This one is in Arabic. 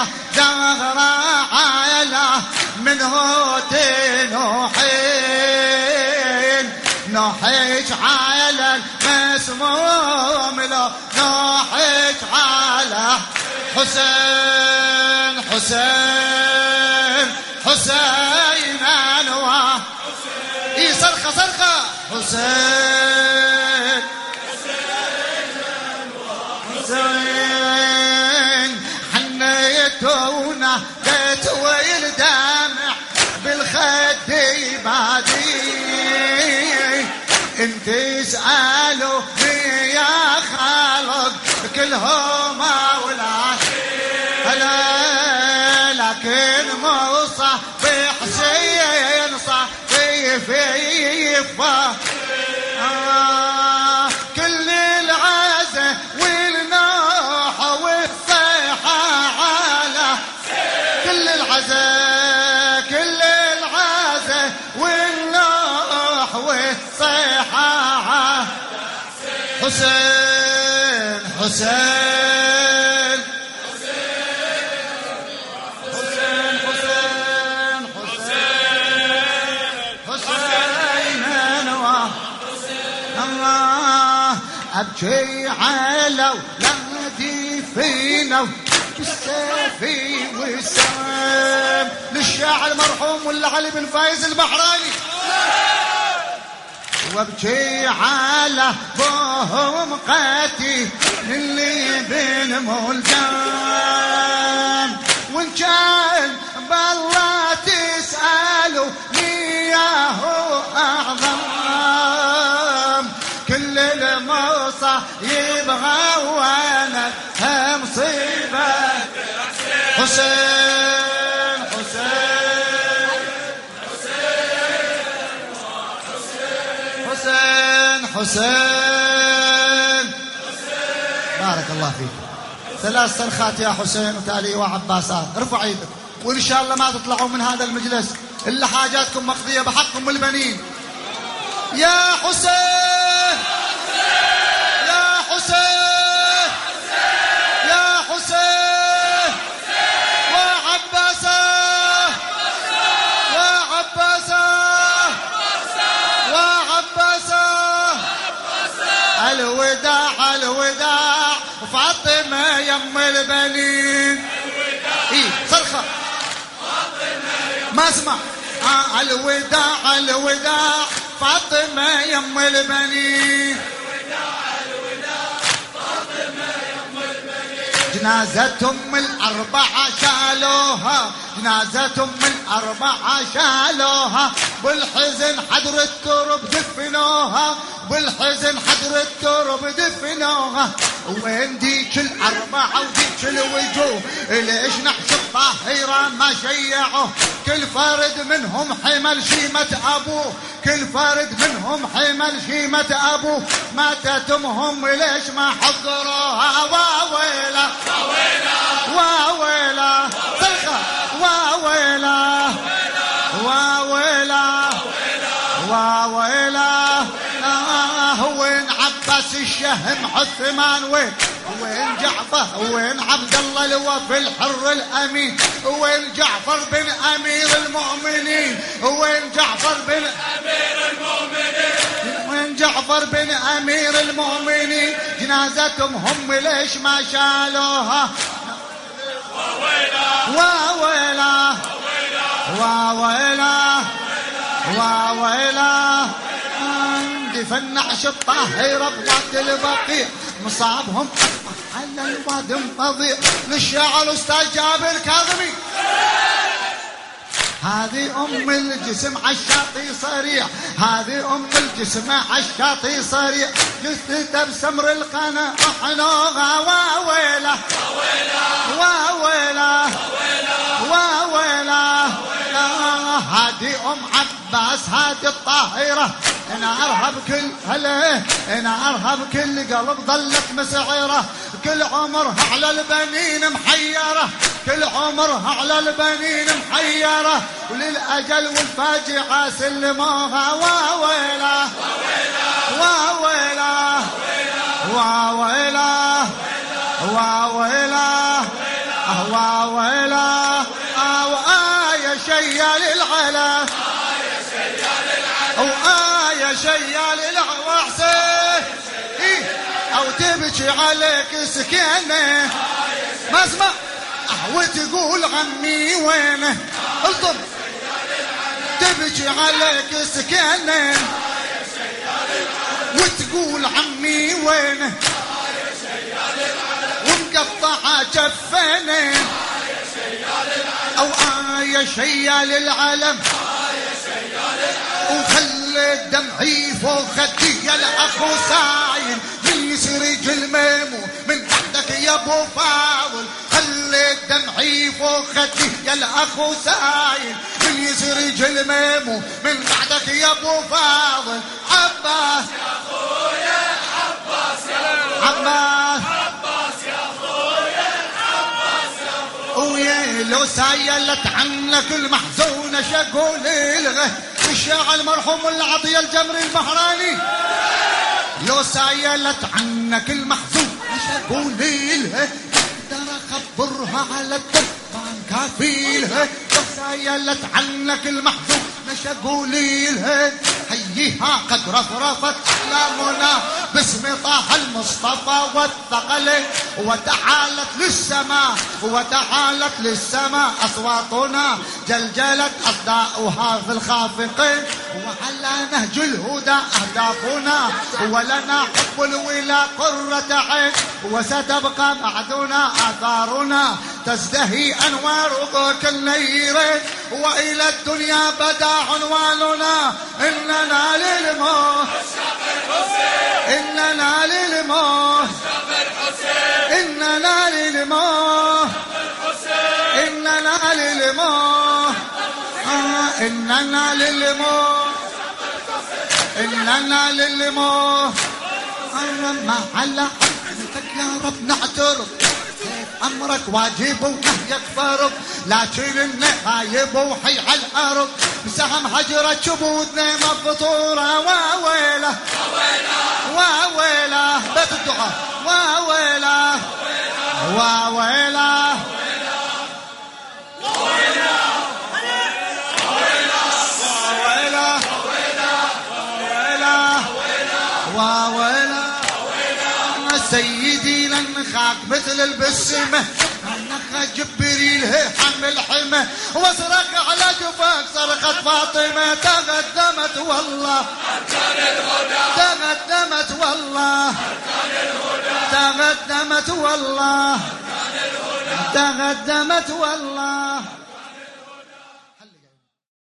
يا زهرة عيلة منه تنوحين نوحيك على المسموم لو نوحيك على حسين حسين حسين اي صرخه صرخه حسين حسين. بادي انت اسالوا يا خالق كلهم أولاد هلا لكن موصى بحسين صحيح في آه حسين حسين. حسين حسين حسين. حسين انوار الله أبكي على ولادي فينا بالسيفي والسام للشاعر المرحوم ولا علي بن فايز البحراني. وابكي على بوهم قاتي اللي بين ملجام وإن كان بالله تسألوا نياه أعظم. كل الموصى يبغى وأنا مصيبة حسين حسين. بارك الله فيك. ثلاث صرخات يا حسين وتالي وعباسات. ارفع إيدك وإن شاء الله ما تطلعوا من هذا المجلس إلا حاجاتكم مقضية بحقكم البنين. يا حسين يا حسين يا حسين وعباسه وعباسه وعباسه الوداع الوداع. فاطمة يم البنين. اي صرخة. ما اسمع. آه الوداع الوداع. فاطمة يم البنين. جنازة أم الأربعة شالوها جنازة أم الأربعة شالوها. بالحزن حضر الترب دفنوها بالحزن حضر الترب دفنوها. وين ديك الأربعة وديك الوجوه؟ ليش نحس الطاهرة ما شيعوا؟ كل فرد منهم حمل شيمة أبوه. كل فرد منهم حمل شيمة أبوه ماتت أمهم ليش ما حضروها؟ واويلا واويلا صرخة واويلا واويلا واويلا. آه وين عباس الشهم عثمان؟ وين؟ وين جعفر؟ وين عبد الله الوفي الحر الأمين؟ وين جعفر بن أمير المؤمنين؟ وين جعفر بن وين جعفر بن أمير المؤمنين؟ جنازتهم هم ليش ما شالوها؟ واويلا واويلا واويلا دفن عش الطاهرة بوقت البقيع. مصابهم على الواد فظيع للشاعر أستاذ جابر كاظمي. هذه أم الجسم عالشاطي صريع. هذه أم الجسم عالشاطي صريع. جثته بسمر القنا احنوها واويله واويله واويله هذه أم عباس هذه الطاهرة. نارها بكل هلا نارها بكل قلب ظلت مسعرة. كل عمرها على البنين محيرة. كل عمرها على البنين محيرة. وللأجل والفاجعة سلموها واويلا واويلا واويلا واويلا أهوا شيال العلا حسين إيه. أو تبكي عليك سكينة. ما اسمع وتقول عمي وينه؟ الطب تبكي عليك سكينة. وتقول عمي وينه؟ ومقطعة جفينه أو آية شيال العالم وخلي دمعي فوق خدي يا الاخو سايل من يسرج الميمون من تحتك يا أبو فاضل. خلي دمعي فوق خدي يا الاخو سايل من يسرج الميمون من بعدك يا أبو فاضل. عباس. يا أخويا. عباس يا عباس ويا لو سايلت عنك المحزونة شقول الغه الشاعر المرحوم العطية الجمر البحراني. لو سايلت عنك المحزونة شقول الغه أقدر اخبرها على الدربان كافيلها لو سايلت عنك المحزونة شقول الغه حيها قد رفرفت أحلامنا باسم طه المصطفى والثقل وتعالت للسماء وتعالت للسماء أصواتنا جلجلت أصداؤها في الخافقين وعلى نهج الهدى أهدافنا ولنا حب الولا قرة عين وستبقى بعدنا آثارنا تزدهي أنوار كل نير وإلى الدنيا بدا عنواننا إننا للموت إننا للموت إننا للموت إننا للموت آه إننا للموت إننا للموت ما على حقك يا رب نعترف أمرك واجب ونهيك فرض لكن النهايب وحي على الأرض بسهم هجرة شبودنا مفطورة واويله واويله بيت الدعاء. واويله واويله سيدي لنخاك مثل البسمة. لنخ جبريل حمل حمى وصرخ على جفاك صرخت فاطمة. تقدمت والله. تقدمت والله. تقدمت والله. تقدمت والله.